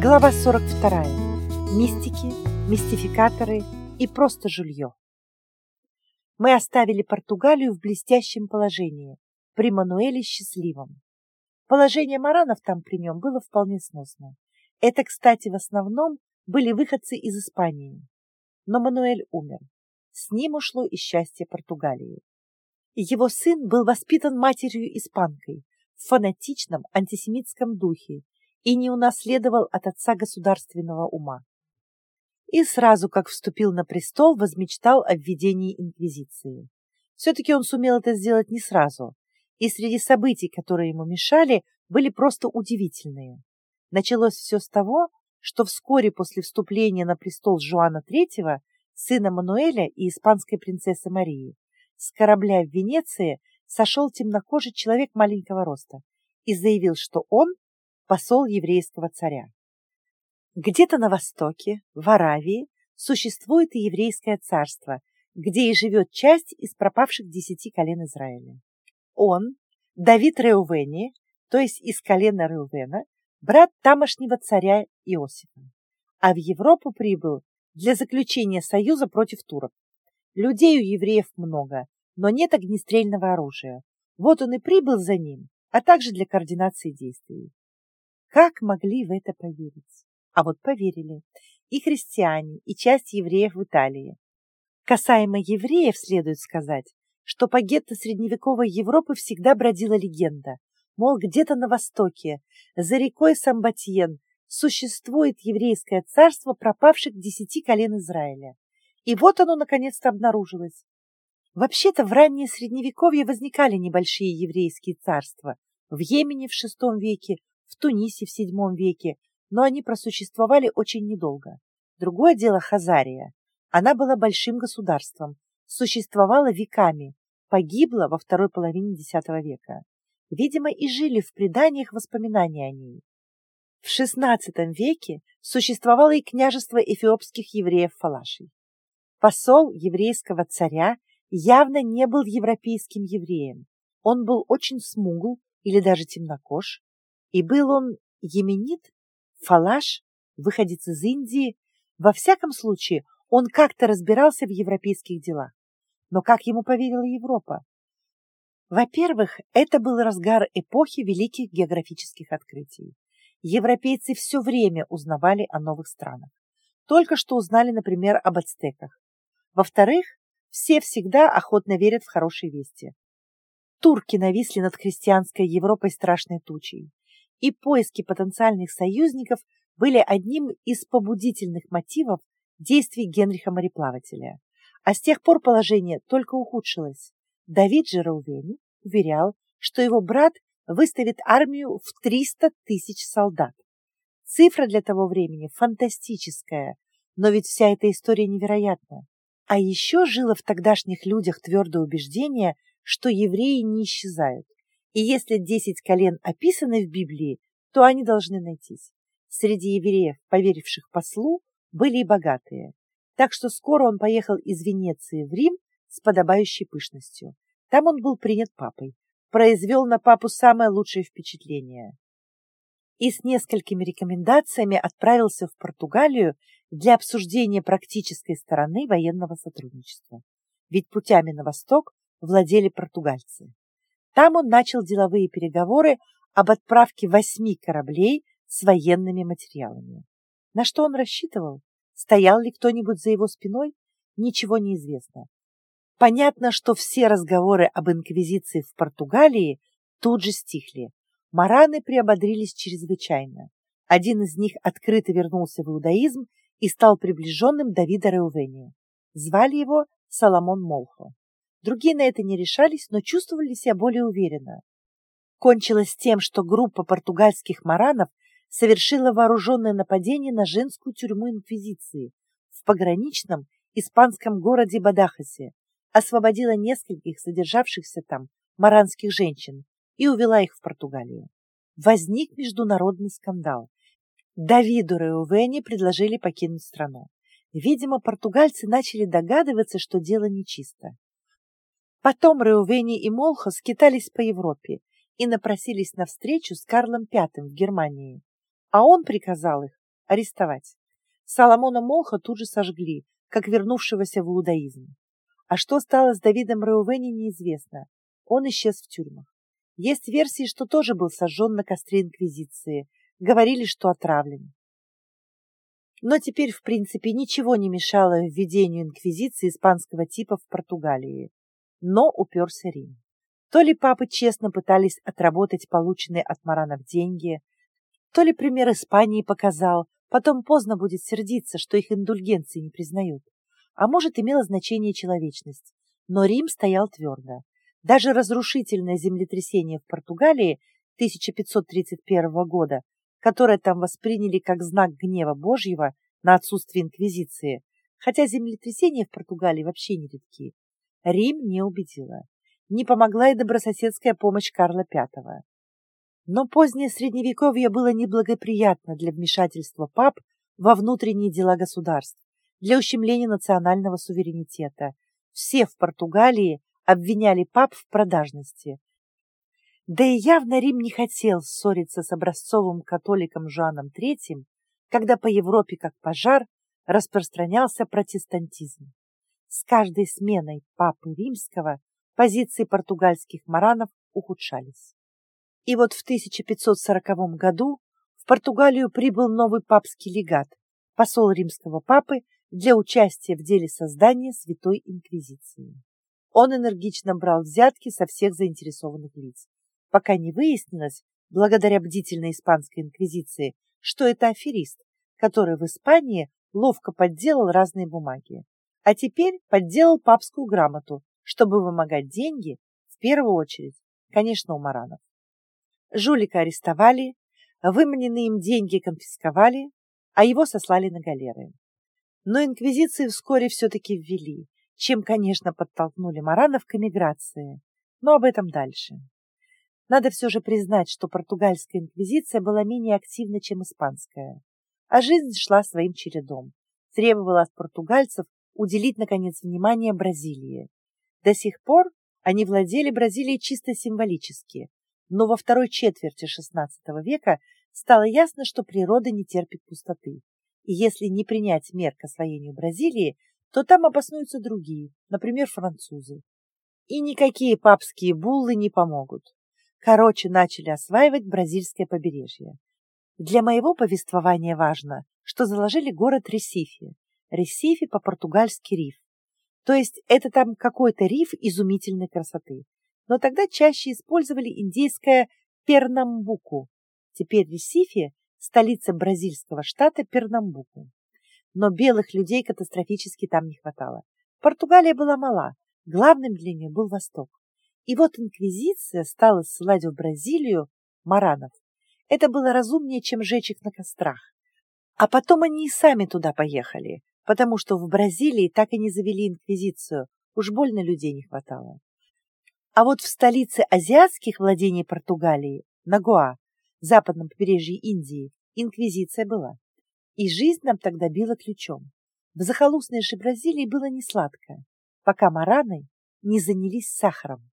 Глава 42. Мистики, мистификаторы и просто жулье. Мы оставили Португалию в блестящем положении, при Мануэле счастливом. Положение маранов там при нем было вполне сносно. Это, кстати, в основном были выходцы из Испании. Но Мануэль умер. С ним ушло и счастье Португалии. Его сын был воспитан матерью-испанкой в фанатичном антисемитском духе и не унаследовал от отца государственного ума. И сразу, как вступил на престол, возмечтал о введении инквизиции. Все-таки он сумел это сделать не сразу, и среди событий, которые ему мешали, были просто удивительные. Началось все с того, что вскоре после вступления на престол Жуана III, сына Мануэля и испанской принцессы Марии, с корабля в Венеции сошел темнокожий человек маленького роста и заявил, что он посол еврейского царя. Где-то на востоке, в Аравии, существует и еврейское царство, где и живет часть из пропавших десяти колен Израиля. Он, Давид Реувени, то есть из колена Реувена, брат тамошнего царя Иосифа, а в Европу прибыл для заключения союза против турок. Людей у евреев много, но нет огнестрельного оружия. Вот он и прибыл за ним, а также для координации действий. Как могли в это поверить? А вот поверили и христиане, и часть евреев в Италии. Касаемо евреев следует сказать, что по гетто средневековой Европы всегда бродила легенда, мол, где-то на востоке, за рекой Самбатьен, существует еврейское царство пропавших десяти колен Израиля. И вот оно наконец-то обнаружилось. Вообще-то в раннее Средневековье возникали небольшие еврейские царства. В Йемене в VI веке, в Тунисе в VII веке, но они просуществовали очень недолго. Другое дело Хазария. Она была большим государством, существовала веками, погибла во второй половине X века. Видимо, и жили в преданиях воспоминания о ней. В XVI веке существовало и княжество эфиопских евреев Фалашей. Посол еврейского царя явно не был европейским евреем. Он был очень смугл или даже темнокож. И был он еменит, фалаш, выходец из Индии. Во всяком случае, он как-то разбирался в европейских делах. Но как ему поверила Европа? Во-первых, это был разгар эпохи великих географических открытий. Европейцы все время узнавали о новых странах. Только что узнали, например, об ацтеках. Во-вторых, все всегда охотно верят в хорошие вести. Турки нависли над христианской Европой страшной тучей, и поиски потенциальных союзников были одним из побудительных мотивов действий Генриха Мореплавателя. А с тех пор положение только ухудшилось. Давид же Раувени уверял, что его брат выставит армию в 300 тысяч солдат. Цифра для того времени фантастическая, но ведь вся эта история невероятна. А еще жило в тогдашних людях твердое убеждение, что евреи не исчезают. И если десять колен описаны в Библии, то они должны найтись. Среди евреев, поверивших послу, были и богатые. Так что скоро он поехал из Венеции в Рим с подобающей пышностью. Там он был принят папой, произвел на папу самое лучшее впечатление и с несколькими рекомендациями отправился в Португалию для обсуждения практической стороны военного сотрудничества. Ведь путями на восток владели португальцы. Там он начал деловые переговоры об отправке восьми кораблей с военными материалами. На что он рассчитывал? Стоял ли кто-нибудь за его спиной? Ничего не известно. Понятно, что все разговоры об инквизиции в Португалии тут же стихли. Мараны приободрились чрезвычайно. Один из них открыто вернулся в иудаизм и стал приближенным Давида Реувения. Звали его Соломон Молхо. Другие на это не решались, но чувствовали себя более уверенно. Кончилось тем, что группа португальских маранов совершила вооруженное нападение на женскую тюрьму Инквизиции в пограничном испанском городе Бадахасе, освободила нескольких содержавшихся там маранских женщин и увела их в Португалию. Возник международный скандал. Давиду Реувени предложили покинуть страну. Видимо, португальцы начали догадываться, что дело нечисто. Потом Реувени и Молхо скитались по Европе и напросились на встречу с Карлом V в Германии, а он приказал их арестовать. Соломона Молха тут же сожгли, как вернувшегося в иудаизм. А что стало с Давидом Реувени, неизвестно. Он исчез в тюрьмах. Есть версии, что тоже был сожжен на костре Инквизиции. Говорили, что отравлен. Но теперь, в принципе, ничего не мешало введению инквизиции испанского типа в Португалии. Но уперся Рим. То ли папы честно пытались отработать полученные от маранов деньги, то ли пример Испании показал, потом поздно будет сердиться, что их индульгенции не признают. А может, имело значение человечность. Но Рим стоял твердо. Даже разрушительное землетрясение в Португалии 1531 года которое там восприняли как знак гнева Божьего на отсутствие инквизиции, хотя землетрясения в Португалии вообще не редки. Рим не убедила. Не помогла и добрососедская помощь Карла V. Но позднее Средневековье было неблагоприятно для вмешательства пап во внутренние дела государств, для ущемления национального суверенитета. Все в Португалии обвиняли пап в продажности, да и явно Рим не хотел ссориться с образцовым католиком Жаном III, когда по Европе, как пожар, распространялся протестантизм. С каждой сменой папы римского позиции португальских маранов ухудшались. И вот в 1540 году в Португалию прибыл новый папский легат, посол римского папы для участия в деле создания Святой Инквизиции. Он энергично брал взятки со всех заинтересованных лиц, пока не выяснилось, благодаря бдительной испанской инквизиции, что это аферист, который в Испании ловко подделал разные бумаги, а теперь подделал папскую грамоту, чтобы вымогать деньги, в первую очередь, конечно, у маранов. Жулика арестовали, выманенные им деньги конфисковали, а его сослали на галеры. Но инквизиции вскоре все-таки ввели, чем, конечно, подтолкнули маранов к эмиграции, но об этом дальше. Надо все же признать, что португальская инквизиция была менее активна, чем испанская. А жизнь шла своим чередом. Требовала от португальцев уделить, наконец, внимание Бразилии. До сих пор они владели Бразилией чисто символически, но во второй четверти XVI века стало ясно, что природа не терпит пустоты. И если не принять мер к освоению Бразилии, то там обоснуются другие, например, французы. И никакие папские буллы не помогут. Короче, начали осваивать бразильское побережье. Для моего повествования важно, что заложили город Ресифи. Ресифи по-португальски риф. То есть это там какой-то риф изумительной красоты. Но тогда чаще использовали индейское Пернамбуку. Теперь Ресифи – столица бразильского штата Пернамбуку. Но белых людей катастрофически там не хватало. Португалия была мала, главным для нее был Восток. И вот инквизиция стала ссылать в Бразилию маранов. Это было разумнее, чем жечь их на кострах. А потом они и сами туда поехали, потому что в Бразилии так и не завели инквизицию, уж больно людей не хватало. А вот в столице азиатских владений Португалии, на Гоа, западном побережье Индии, инквизиция была. И жизнь нам тогда била ключом. В захолустной же Бразилии было несладко, пока мараны не занялись сахаром.